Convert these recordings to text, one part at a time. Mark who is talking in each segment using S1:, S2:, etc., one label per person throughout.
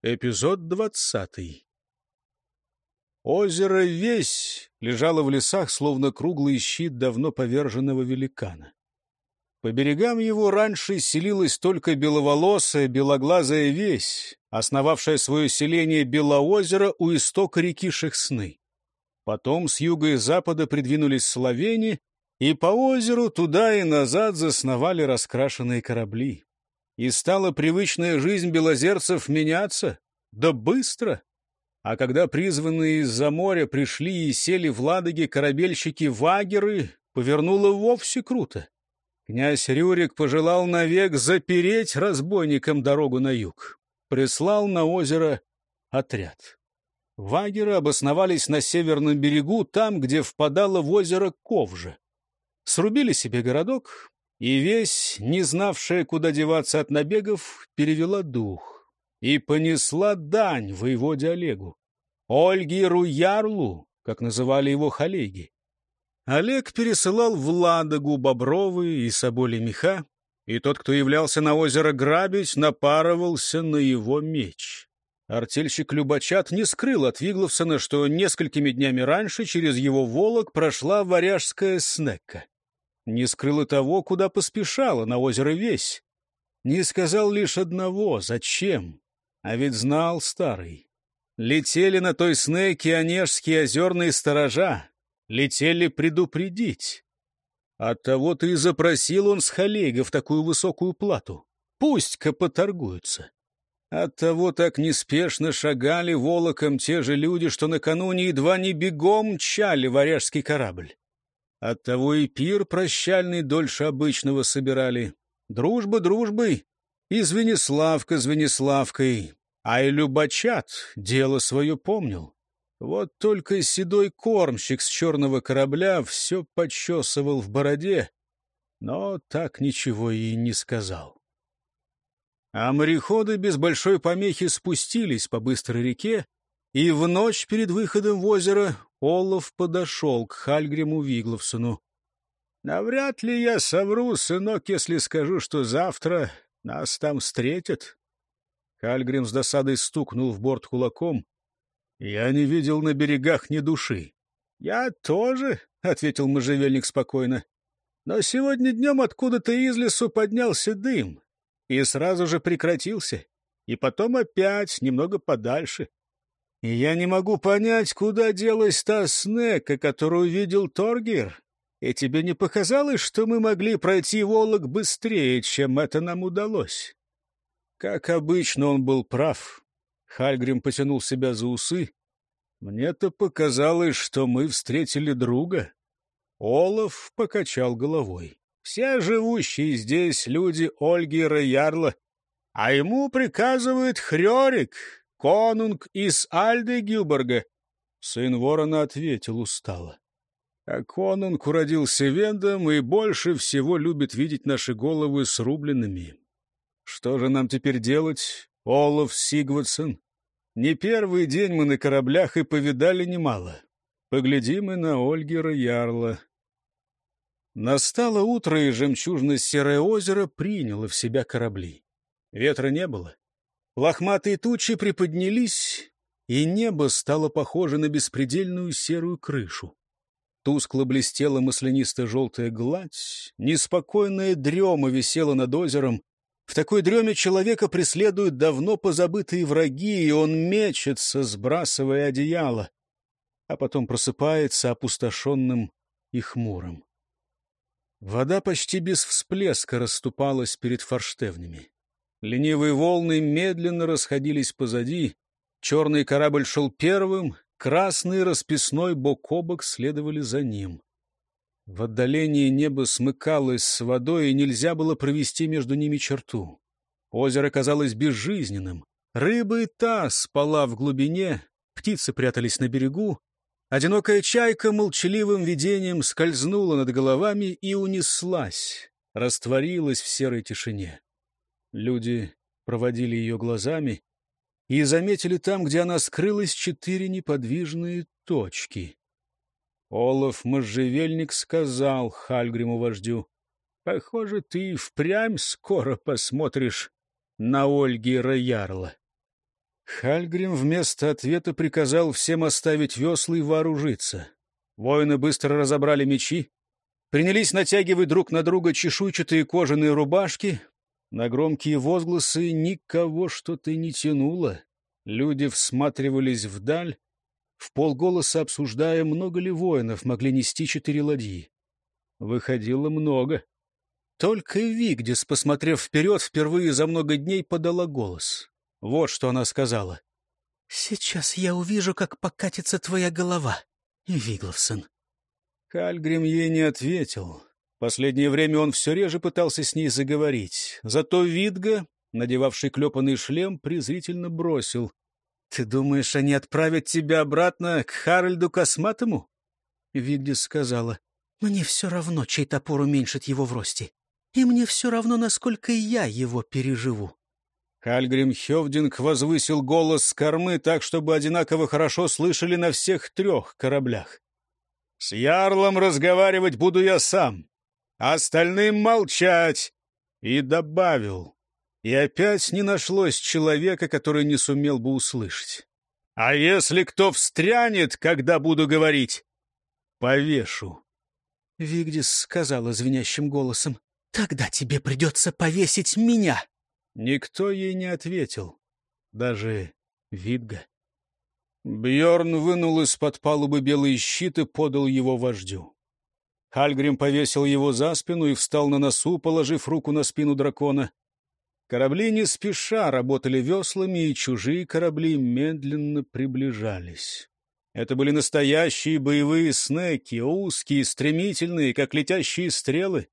S1: Эпизод двадцатый. Озеро Весь лежало в лесах, словно круглый щит давно поверженного великана. По берегам его раньше селилась только беловолосая, белоглазая весь, основавшая свое селение Белоозеро у истока реки Шехсны. Потом с юга и запада придвинулись словени, и по озеру туда и назад засновали раскрашенные корабли. И стала привычная жизнь белозерцев меняться, да быстро. А когда призванные из-за моря пришли и сели в Ладоге корабельщики-вагеры, повернуло вовсе круто. Князь Рюрик пожелал навек запереть разбойникам дорогу на юг. Прислал на озеро отряд. Вагеры обосновались на северном берегу, там, где впадало в озеро Ковжа. Срубили себе городок, и весь, не знавшая, куда деваться от набегов, перевела дух и понесла дань воеводе Олегу. Ольгиру Ярлу, как называли его халеги. Олег пересылал в Ладогу бобровые и соболи меха, и тот, кто являлся на озеро грабить, напарывался на его меч. Артельщик Любачат не скрыл от Вигловсона, что несколькими днями раньше через его волок прошла варяжская снекка не скрыл и того, куда поспешала на озеро Весь. Не сказал лишь одного — зачем, а ведь знал старый. Летели на той снеке онежские озерные сторожа, летели предупредить. Оттого-то и запросил он с Халейгов такую высокую плату. Пусть-ка поторгуются. Оттого так неспешно шагали волоком те же люди, что накануне едва не бегом мчали варяжский корабль. Оттого и пир прощальный дольше обычного собирали. Дружба дружбой, и Звениславка Звениславкой, а и Любачат дело свое помнил. Вот только седой кормщик с черного корабля все подчесывал в бороде, но так ничего и не сказал. А мореходы без большой помехи спустились по быстрой реке, и в ночь перед выходом в озеро Олаф подошел к Хальгриму Вигловсону. — Навряд ли я совру, сынок, если скажу, что завтра нас там встретят. Хальгрим с досадой стукнул в борт кулаком. — Я не видел на берегах ни души. — Я тоже, — ответил можжевельник спокойно. — Но сегодня днем откуда-то из лесу поднялся дым и сразу же прекратился, и потом опять немного подальше. И я не могу понять, куда делась та снека, которую видел Торгер. И тебе не показалось, что мы могли пройти Волок быстрее, чем это нам удалось? Как обычно, он был прав. Хальгрим потянул себя за усы. Мне-то показалось, что мы встретили друга. Олаф покачал головой. Все живущие здесь люди Ольги Ярла, а ему приказывает Хрёрик, конунг из Альды Гюборга. Сын ворона ответил устало. А конунг уродился вендом и больше всего любит видеть наши головы срубленными. Что же нам теперь делать, Олаф Сигвардсон? Не первый день мы на кораблях и повидали немало. Поглядим и на Ольгера Ярла. Настало утро, и жемчужно-серое озеро приняло в себя корабли. Ветра не было. Лохматые тучи приподнялись, и небо стало похоже на беспредельную серую крышу. Тускло блестела маслянисто-желтая гладь, неспокойная дрема висела над озером. В такой дреме человека преследуют давно позабытые враги, и он мечется, сбрасывая одеяло, а потом просыпается опустошенным и хмурым. Вода почти без всплеска расступалась перед форштевнями. Ленивые волны медленно расходились позади. Черный корабль шел первым, красный расписной бок о бок следовали за ним. В отдалении небо смыкалось с водой, и нельзя было провести между ними черту. Озеро казалось безжизненным. Рыба и та спала в глубине, птицы прятались на берегу. Одинокая чайка молчаливым видением скользнула над головами и унеслась, растворилась в серой тишине. Люди проводили ее глазами и заметили там, где она скрылась, четыре неподвижные точки. Олаф Можжевельник сказал Хальгриму вождю, «Похоже, ты впрямь скоро посмотришь на Ольги Роярла». Хальгрим вместо ответа приказал всем оставить весла и вооружиться. Воины быстро разобрали мечи, принялись натягивать друг на друга чешуйчатые кожаные рубашки. На громкие возгласы никого что-то не тянуло. Люди всматривались вдаль, в полголоса обсуждая, много ли воинов могли нести четыре ладьи. Выходило много. Только Вигдис, посмотрев вперед, впервые за много дней подала голос. Вот что она сказала. «Сейчас я увижу, как покатится твоя голова, Вигловсон». Хальгрим ей не ответил. Последнее время он все реже пытался с ней заговорить. Зато Видга, надевавший клепанный шлем, презрительно бросил. «Ты думаешь, они отправят тебя обратно к Харальду Косматому?» Вигдис сказала. «Мне все равно, чей топор уменьшит его в росте. И мне все равно, насколько я его переживу». Хальгрим Хевдинг возвысил голос с кормы так, чтобы одинаково хорошо слышали на всех трех кораблях. «С Ярлом разговаривать буду я сам, остальным молчать!» И добавил. И опять не нашлось человека, который не сумел бы услышать. «А если кто встрянет, когда буду говорить, повешу!» Вигдис сказала звенящим голосом. «Тогда тебе придется повесить меня!» Никто ей не ответил, даже Видга. Бьорн вынул из-под палубы белый щит и подал его вождю. Хальгрим повесил его за спину и встал на носу, положив руку на спину дракона. Корабли не спеша работали веслами, и чужие корабли медленно приближались. Это были настоящие боевые снеки, узкие, стремительные, как летящие стрелы.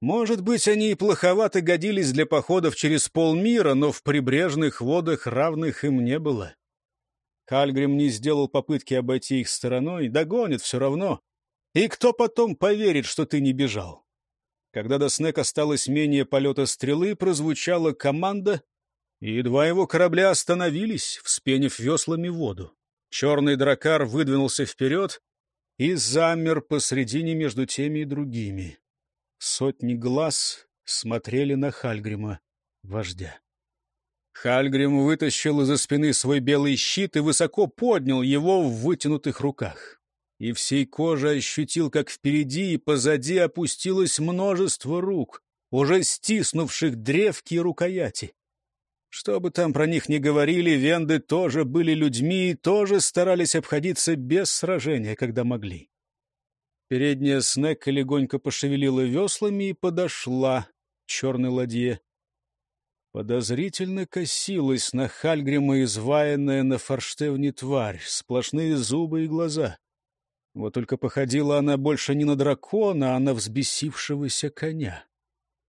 S1: Может быть, они и плоховато годились для походов через полмира, но в прибрежных водах равных им не было. Хальгрим не сделал попытки обойти их стороной, догонит все равно. И кто потом поверит, что ты не бежал? Когда до Снег осталось менее полета стрелы, прозвучала команда, и два его корабля остановились, вспенив веслами воду. Черный дракар выдвинулся вперед и замер посредине между теми и другими. Сотни глаз смотрели на Хальгрима, вождя. Хальгрим вытащил из-за спины свой белый щит и высоко поднял его в вытянутых руках. И всей кожей ощутил, как впереди и позади опустилось множество рук, уже стиснувших древки и рукояти. Что бы там про них ни говорили, венды тоже были людьми и тоже старались обходиться без сражения, когда могли. Передняя Снека легонько пошевелила веслами и подошла к черной ладье. Подозрительно косилась на Хальгрима изваянная на форштевне тварь, сплошные зубы и глаза. Вот только походила она больше не на дракона, а на взбесившегося коня.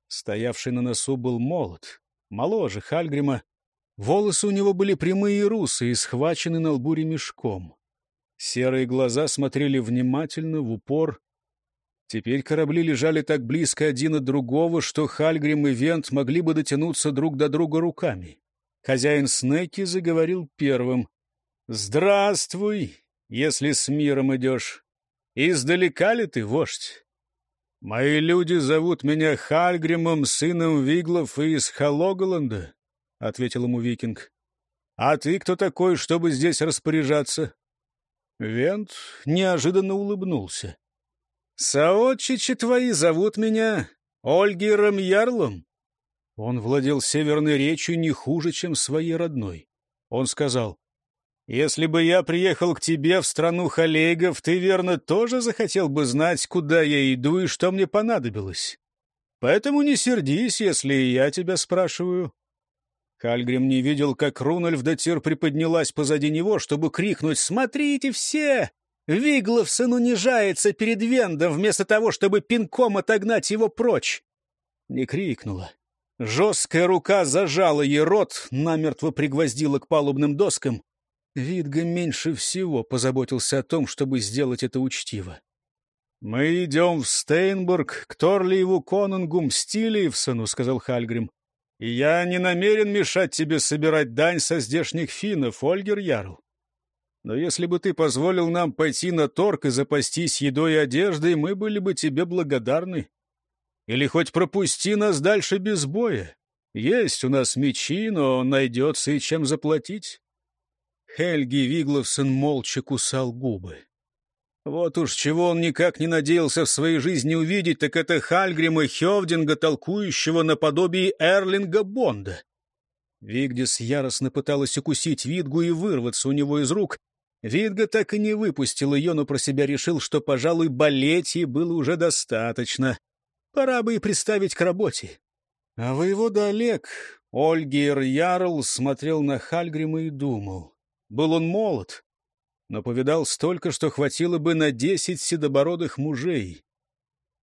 S1: Стоявший на носу был молод, моложе Хальгрима. Волосы у него были прямые и русые, схвачены на лбу ремешком. Серые глаза смотрели внимательно, в упор. Теперь корабли лежали так близко один от другого, что Хальгрим и Вент могли бы дотянуться друг до друга руками. Хозяин Снеки заговорил первым. «Здравствуй, если с миром идешь. Издалека ли ты, вождь? Мои люди зовут меня Хальгримом, сыном Виглов из Халоголанда», — ответил ему викинг. «А ты кто такой, чтобы здесь распоряжаться?» Вент неожиданно улыбнулся. «Соотчичи твои зовут меня Ольгером Ярлом». Он владел северной речью не хуже, чем своей родной. Он сказал, «Если бы я приехал к тебе в страну халейгов, ты, верно, тоже захотел бы знать, куда я иду и что мне понадобилось. Поэтому не сердись, если я тебя спрашиваю. Хальгрим не видел, как Рунальфдатир приподнялась позади него, чтобы крикнуть «Смотрите все! Вигловсон унижается перед Вендом вместо того, чтобы пинком отогнать его прочь!» Не крикнула. Жесткая рука зажала ей рот, намертво пригвоздила к палубным доскам. Видга меньше всего позаботился о том, чтобы сделать это учтиво. «Мы идем в Стейнбург, к Торлиеву Конунгу Мстилиевсону», — сказал Хальгрим. И я не намерен мешать тебе собирать дань со здешних финнов, Ольгер Ярл. Но если бы ты позволил нам пойти на торг и запастись едой и одеждой, мы были бы тебе благодарны. Или хоть пропусти нас дальше без боя. Есть у нас мечи, но найдется и чем заплатить. Хельги Вигловсон молча кусал губы. Вот уж чего он никак не надеялся в своей жизни увидеть, так это Хальгрима Хевдинга, толкующего наподобие Эрлинга Бонда. Вигдис яростно пыталась укусить Видгу и вырваться у него из рук. Видга так и не выпустил ее, но про себя решил, что, пожалуй, болеть ей было уже достаточно. Пора бы и приставить к работе. А воевода Олег, Ольгер Ярл, смотрел на Хальгрима и думал. Был он молод, но повидал столько, что хватило бы на десять седобородых мужей.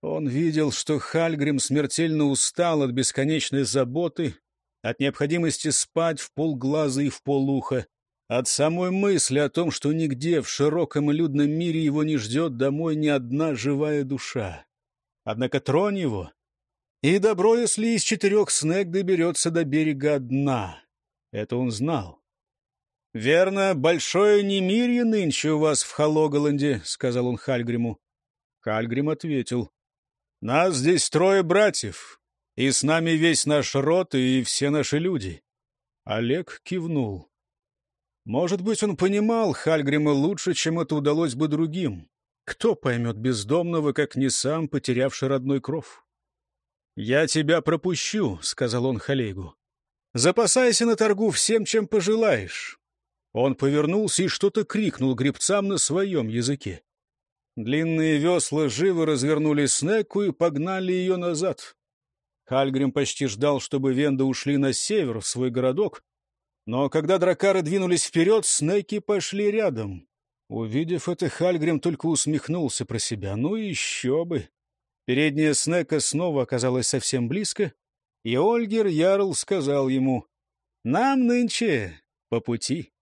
S1: Он видел, что Хальгрим смертельно устал от бесконечной заботы, от необходимости спать в полглаза и в полуха, от самой мысли о том, что нигде в широком и людном мире его не ждет домой ни одна живая душа. Однако тронь его, и добро, если из четырех снег доберется до берега одна. Это он знал. — Верно, большое немирье нынче у вас в Хологоланде, — сказал он Хальгриму. Хальгрим ответил. — Нас здесь трое братьев, и с нами весь наш род и все наши люди. Олег кивнул. Может быть, он понимал Хальгрима лучше, чем это удалось бы другим. Кто поймет бездомного, как не сам, потерявший родной кров? «Я тебя пропущу», — сказал он Халейгу. «Запасайся на торгу всем, чем пожелаешь». Он повернулся и что-то крикнул гребцам на своем языке. Длинные весла живо развернули Снеку и погнали ее назад. Хальгрим почти ждал, чтобы венды ушли на север, в свой городок. Но когда дракары двинулись вперед, снеки пошли рядом. Увидев это, Хальгрим только усмехнулся про себя. Ну еще бы! Передняя снека снова оказалась совсем близко, и Ольгер Ярл сказал ему, «Нам нынче по пути».